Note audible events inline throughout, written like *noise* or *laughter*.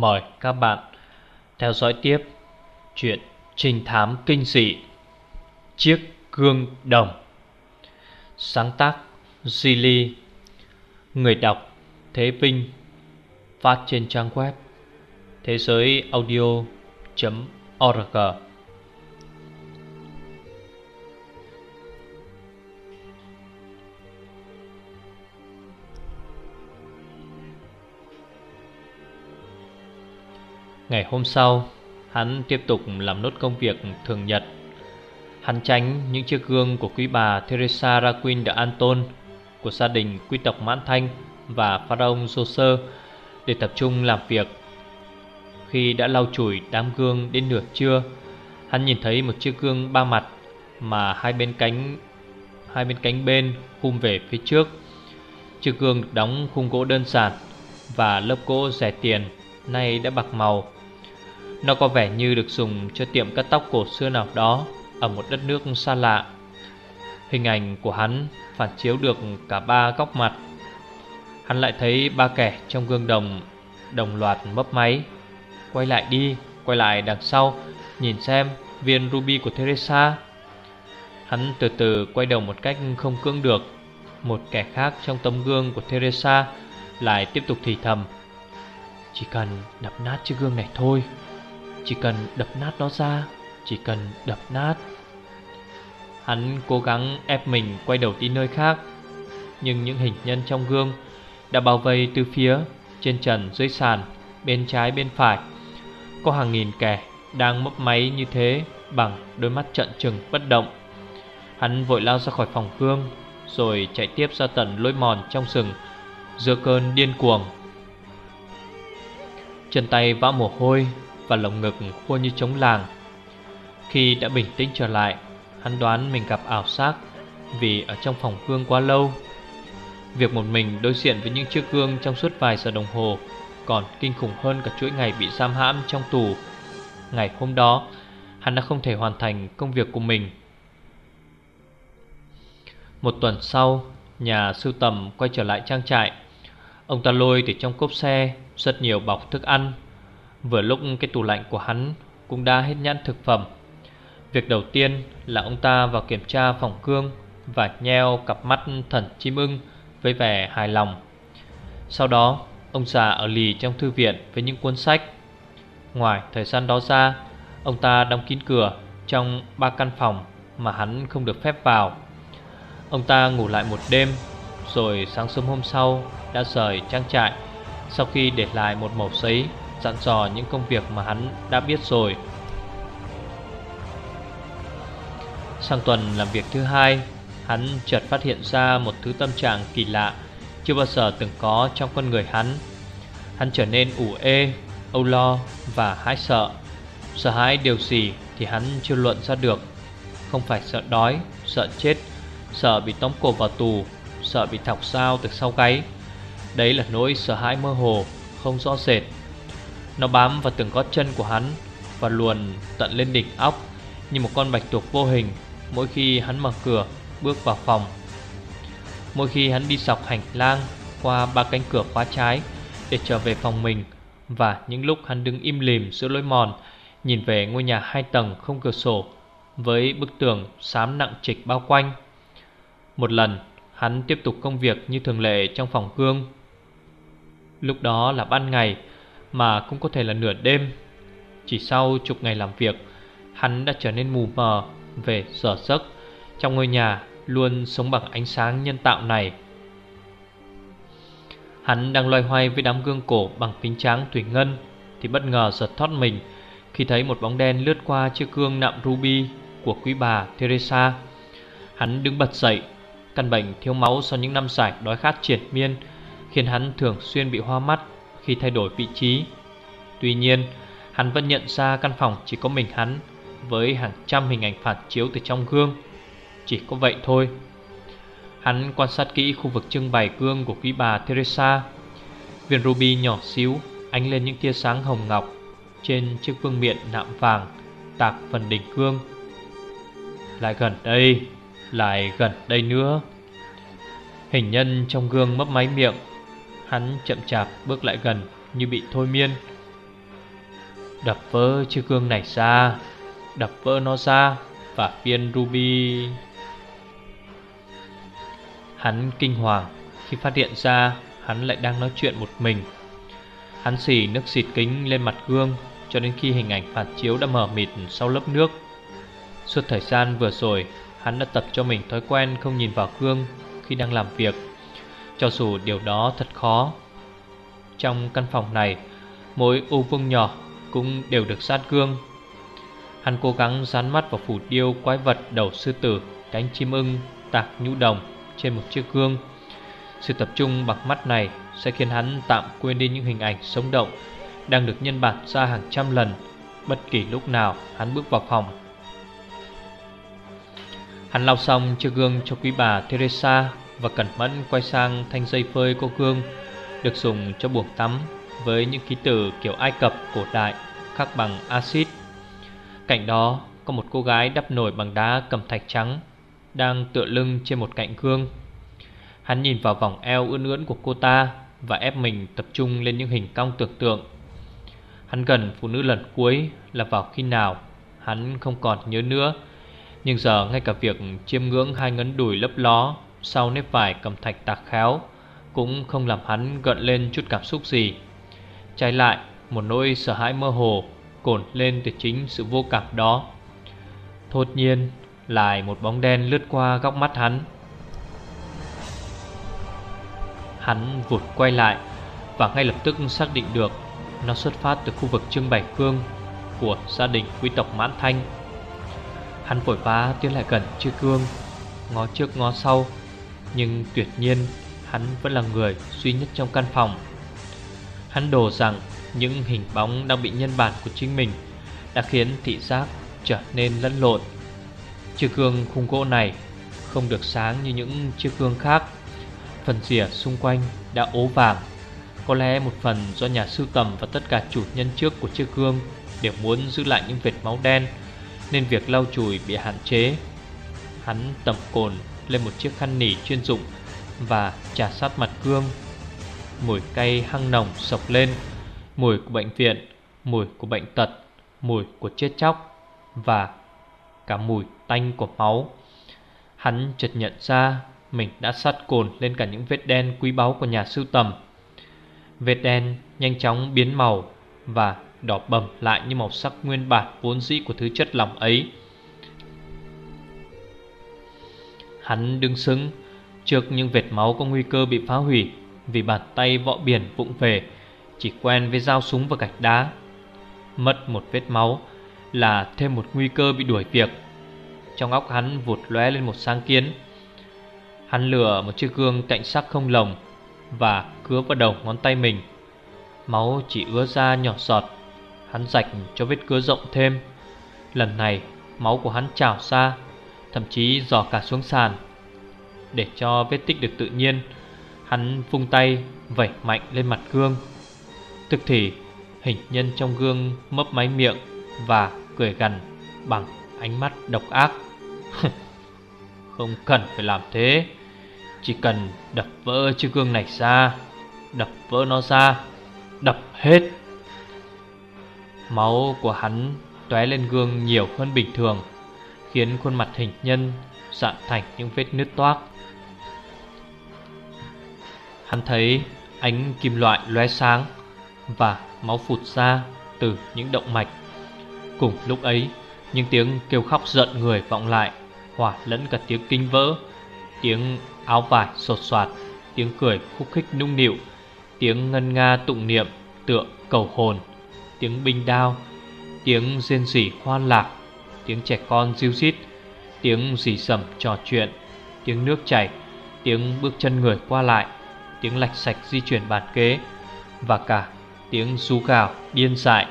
mời các bạn theo dõi tiếp chuyện trinh thám kinh dị, Chiếc gương đồng. Sáng tác Zili Người đọc Thế Vinh, Phát trên trang web Thế giới audio.org Ngày hôm sau, Hắn tiếp tục làm nốt công việc thường nhật. Hắn tránh những chiếc gương của quý bà Teresa Raquin de Anton, Của gia đình quý tộc Mãn Thanh và pharaoh Joser Để tập trung làm việc. Khi đã lau chùi đám gương đến nửa trưa, Hắn nhìn thấy một chiếc gương ba mặt Mà hai bên cánh, hai bên cánh bên khung về phía trước. Chiếc gương được đóng khung gỗ đơn giản Và lớp gỗ rẻ tiền, Nay đã bạc màu nó có vẻ như được dùng cho tiệm cắt tóc cổ xưa nào đó Ở một đất nước xa lạ. Hình ảnh của hắn phản chiếu được cả ba góc mặt. Hắn lại thấy ba kẻ trong gương đồng Đồng loạt mấp máy. Quay lại đi, quay lại đằng sau Nhìn xem viên ruby của Teresa. Hắn từ từ quay đầu một cách không cưỡng được. Một kẻ khác trong tấm gương của Teresa Lại tiếp tục thì thầm. Chỉ cần đập nát chiếc gương này thôi chỉ cần đập nát nó ra, Chỉ cần đập nát. Hắn cố gắng ép mình quay đầu đi nơi khác, Nhưng những hình nhân trong gương Đã bao vây từ phía Trên trần dưới sàn, Bên trái, bên phải. Có hàng nghìn kẻ đang mấp máy như thế Bằng đôi mắt trận trừng, bất động. Hắn vội lao ra khỏi phòng gương Rồi chạy tiếp ra tận lối mòn trong rừng, Giữa cơn điên cuồng. Chân tay vã mồ hôi và lồng ngực khua như trống làng. Khi đã bình tĩnh trở lại, Hắn đoán mình gặp ảo giác Vì ở trong phòng gương quá lâu. Việc một mình đối diện với những chiếc gương trong suốt vài giờ đồng hồ Còn kinh khủng hơn cả chuỗi ngày bị giam hãm trong tù. Ngày hôm đó, Hắn đã không thể hoàn thành công việc của mình. Một tuần sau, Nhà sưu tầm quay trở lại trang trại. Ông ta lôi từ trong cốp xe Rất nhiều bọc thức ăn Vừa lúc cái tủ lạnh của hắn cũng đã hết nhãn thực phẩm. Việc đầu tiên là ông ta vào kiểm tra phòng cương Và nheo cặp mắt thần chim ưng với vẻ hài lòng. Sau đó, ông già ở lì trong thư viện với những cuốn sách. Ngoài thời gian đó ra, Ông ta đóng kín cửa trong ba căn phòng mà hắn không được phép vào. Ông ta ngủ lại một đêm, Rồi sáng sớm hôm sau đã rời trang trại Sau khi để lại một mẩu giấy Dặn dò những công việc mà hắn đã biết rồi. Sang tuần làm việc thứ hai Hắn chợt phát hiện ra một thứ tâm trạng kỳ lạ Chưa bao giờ từng có trong con người hắn. Hắn trở nên ủ ê, âu lo và hãi sợ. Sợ hãi điều gì thì hắn chưa luận ra được. Không phải sợ đói, sợ chết Sợ bị tống cổ vào tù Sợ bị thọc sao từ sau gáy. Đấy là nỗi sợ hãi mơ hồ Không rõ rệt nó bám vào từng gót chân của hắn Và luồn tận lên đỉnh óc, Như một con bạch tuộc vô hình Mỗi khi hắn mở cửa, bước vào phòng. Mỗi khi hắn đi dọc hành lang Qua ba cánh cửa khóa trái Để trở về phòng mình Và những lúc hắn đứng im lìm giữa lối mòn, Nhìn về ngôi nhà hai tầng không cửa sổ Với bức tường xám nặng trịch bao quanh. Một lần, hắn tiếp tục công việc như thường lệ trong phòng gương. Lúc đó là ban ngày mà cũng có thể là nửa đêm. Chỉ sau chục ngày làm việc, hắn đã trở nên mù mờ về giờ giấc trong ngôi nhà luôn sống bằng ánh sáng nhân tạo này. Hắn đang loay hoay với đám gương cổ bằng kính trắng thủy ngân thì bất ngờ giật thoát mình khi thấy một bóng đen lướt qua chiếc gương nạm ruby của quý bà Teresa. Hắn đứng bật dậy, căn bệnh thiếu máu sau những năm dài đói khát triển miên khiến hắn thường xuyên bị hoa mắt khi thay đổi vị trí. Tuy nhiên, hắn vẫn nhận ra căn phòng chỉ có mình hắn, Với hàng trăm hình ảnh phản chiếu từ trong gương. Chỉ có vậy thôi. Hắn quan sát kỹ khu vực trưng bày gương của quý bà Teresa. Viên ruby nhỏ xíu, ánh lên những tia sáng hồng ngọc Trên chiếc vương miện nạm vàng, Tạc phần đỉnh gương. Lại gần đây, Lại gần đây nữa. Hình nhân trong gương mấp máy miệng Hắn chậm chạp bước lại gần như bị thôi miên. Đập vỡ chiếc gương này ra, Đập vỡ nó ra Và viên ruby. Hắn kinh hoàng, Khi phát hiện ra Hắn lại đang nói chuyện một mình. Hắn xỉ nước xịt kính lên mặt gương Cho đến khi hình ảnh phản chiếu đã mờ mịt sau lớp nước. Suốt thời gian vừa rồi, Hắn đã tập cho mình thói quen không nhìn vào gương khi đang làm việc. Cho dù điều đó thật khó Trong căn phòng này Mỗi ô vuông nhỏ cũng đều được sát gương. Hắn cố gắng dán mắt vào phủ điêu quái vật đầu sư tử Cánh chim ưng, tạc nhũ đồng trên một chiếc gương. Sự tập trung bằng mắt này sẽ khiến hắn tạm quên đi những hình ảnh sống động Đang được nhân bản ra hàng trăm lần Bất kỳ lúc nào hắn bước vào phòng. Hắn lau xong chiếc gương cho quý bà Teresa và cẩn mẫn quay sang thanh dây phơi cô gương Được dùng cho buồng tắm Với những ký tự kiểu Ai Cập cổ đại, Khắc bằng axit. Cạnh đó, có một cô gái đắp nổi bằng đá cầm thạch trắng, Đang tựa lưng trên một cạnh gương. Hắn nhìn vào vòng eo ươn ưỡn của cô ta Và ép mình tập trung lên những hình cong tưởng tượng. Hắn gần phụ nữ lần cuối là vào khi nào, Hắn không còn nhớ nữa, Nhưng giờ ngay cả việc chiêm ngưỡng hai ngấn đùi lấp ló sau nếp vải cầm thạch tạc khéo Cũng không làm hắn gợn lên chút cảm xúc gì. Trái lại, một nỗi sợ hãi mơ hồ Cồn lên từ chính sự vô cảm đó. Thốt nhiên, Lại một bóng đen lướt qua góc mắt hắn. Hắn vụt quay lại Và ngay lập tức xác định được Nó xuất phát từ khu vực trưng bày cương Của gia đình quý tộc Mãn Thanh. Hắn vội vã tiến lại gần chiếc cương, Ngó trước ngó sau. Nhưng tuyệt nhiên, Hắn vẫn là người duy nhất trong căn phòng. Hắn đồ rằng những hình bóng đang bị nhân bản của chính mình Đã khiến thị giác trở nên lẫn lộn. Chiếc gương khung gỗ này không được sáng như những chiếc gương khác. Phần rìa xung quanh đã ố vàng. Có lẽ một phần do nhà sưu tầm và tất cả chủ nhân trước của chiếc gương Đều muốn giữ lại những vệt máu đen, Nên việc lau chùi bị hạn chế. Hắn tầm cồn lên một chiếc khăn nỉ chuyên dụng Và trà sát mặt gương Mùi cay hăng nồng sộc lên, Mùi của bệnh viện, Mùi của bệnh tật, Mùi của chết chóc Và cả mùi tanh của máu. Hắn chợt nhận ra Mình đã sát cồn lên cả những vết đen quý báu của nhà sưu tầm. Vết đen nhanh chóng biến màu Và đỏ bầm lại như màu sắc nguyên bản vốn dĩ của thứ chất lỏng ấy. Hắn đứng sững trước những vệt máu có nguy cơ bị phá hủy Vì bàn tay vọ biển vụng về, Chỉ quen với dao súng và gạch đá. Mất một vết máu là thêm một nguy cơ bị đuổi việc. Trong óc hắn vụt lóe lên một sáng kiến. Hắn lửa một chiếc gương cạnh sắc không lồng Và cứa vào đầu ngón tay mình. Máu chỉ ứa ra nhỏ giọt. Hắn rạch cho vết cứa rộng thêm. Lần này, máu của hắn trào ra. Thậm chí dò cả xuống sàn. Để cho vết tích được tự nhiên, Hắn vung tay, vẩy mạnh lên mặt gương. Thực thì, hình nhân trong gương mấp máy miệng Và cười gằn bằng ánh mắt độc ác. *laughs* Không cần phải làm thế. Chỉ cần đập vỡ chiếc gương này ra, Đập vỡ nó ra, Đập hết. Máu của hắn tóe lên gương nhiều hơn bình thường. Khiến khuôn mặt hình nhân dạn thành những vết nứt toác. Hắn thấy ánh kim loại lóe sáng Và máu phụt ra từ những động mạch. Cùng lúc ấy, Những tiếng kêu khóc giận người vọng lại, Hòa lẫn cả tiếng kinh vỡ, Tiếng áo vải sột soạt, Tiếng cười khúc khích nung nịu, Tiếng ngân nga tụng niệm tựa cầu hồn, Tiếng binh đao, Tiếng rên rỉ hoan lạc. Tiếng trẻ con ríu rít, Tiếng rỉ sầm trò chuyện, Tiếng nước chảy, Tiếng bước chân người qua lại, Tiếng lạch sạch di chuyển bàn kế, Và cả tiếng rú gào điên dại.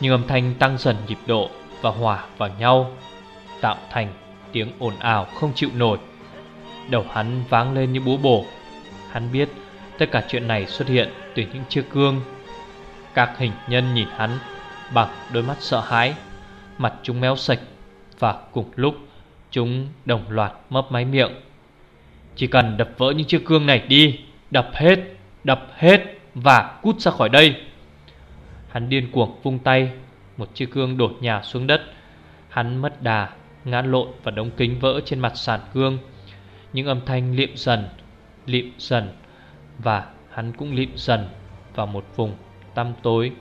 Nhưng âm thanh tăng dần nhịp độ Và hòa vào nhau, Tạo thành tiếng ồn ào không chịu nổi. Đầu hắn váng lên như búa bổ. Hắn biết tất cả chuyện này xuất hiện từ những chiếc gương. Các hình nhân nhìn hắn bằng đôi mắt sợ hãi. Mặt chúng méo sạch Và cùng lúc chúng đồng loạt mấp máy miệng. Chỉ cần đập vỡ những chiếc gương này đi Đập hết, đập hết và cút ra khỏi đây. Hắn điên cuồng vung tay Một chiếc gương đổ nhà xuống đất. Hắn mất đà Ngã lộn và đống kính vỡ trên mặt sàn gương. Những âm thanh liệm dần Liệm dần Và hắn cũng liệm dần Vào một vùng tăm tối.